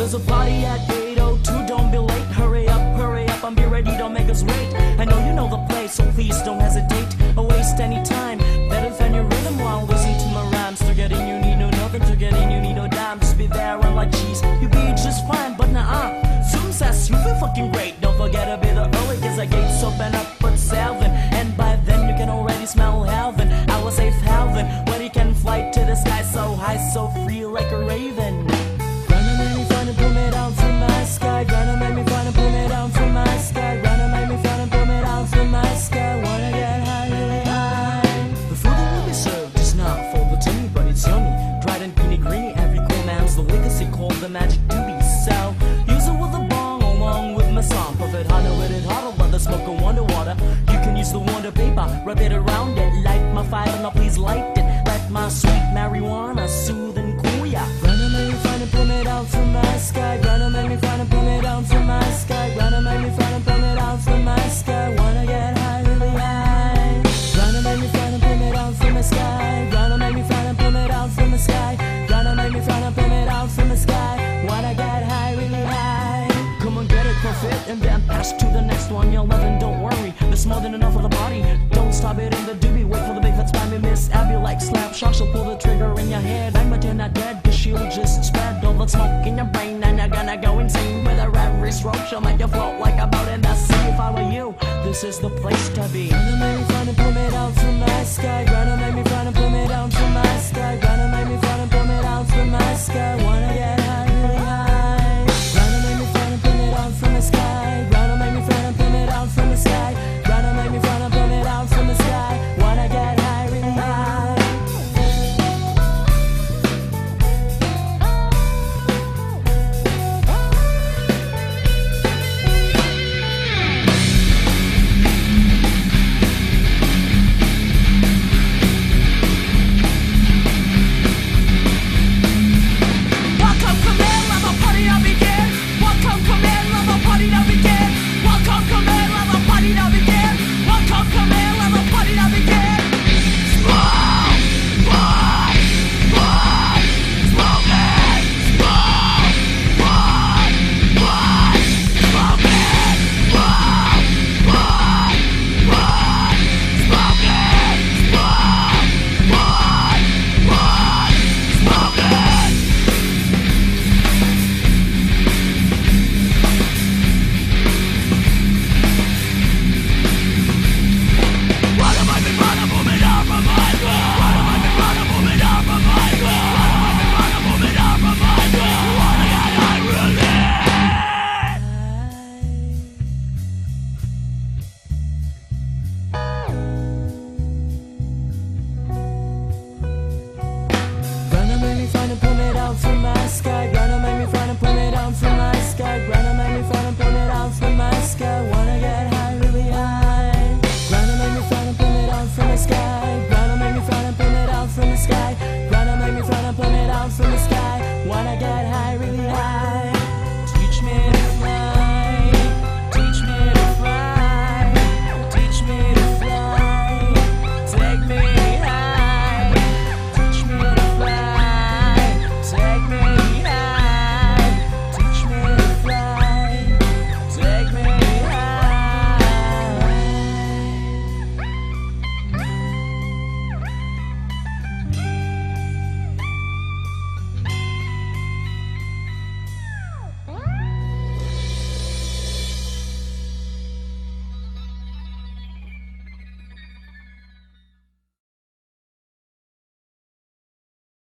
There's a party at 802, don't be late. Hurry up, hurry up, I'm be ready, don't make us wait. I know you know the place, so please don't hesitate or waste any time. Better find your rhythm while listening to my rhymes. To get in, you need no nothing, to you need no dime. Just be there I'm like cheese, you be just fine, but nah uh. Soon says you feel fucking great. Smoke go underwater. You can use the wonder paper, wrap it around it. Light my fire, now please light it. Let my sweet and then pass to the next one. You're loving, don't worry. There's more than enough of the body. Don't stop it in the doobie. Wait for the big fat spammy miss Abby like slap shock. She'll pull the trigger in your head. I'm but you're not dead, cause she'll just spread all the smoke in your brain. And you're gonna go insane with her every stroke. She'll make you float like a boat in the sea. If I were you, this is the place to be. Gonna make me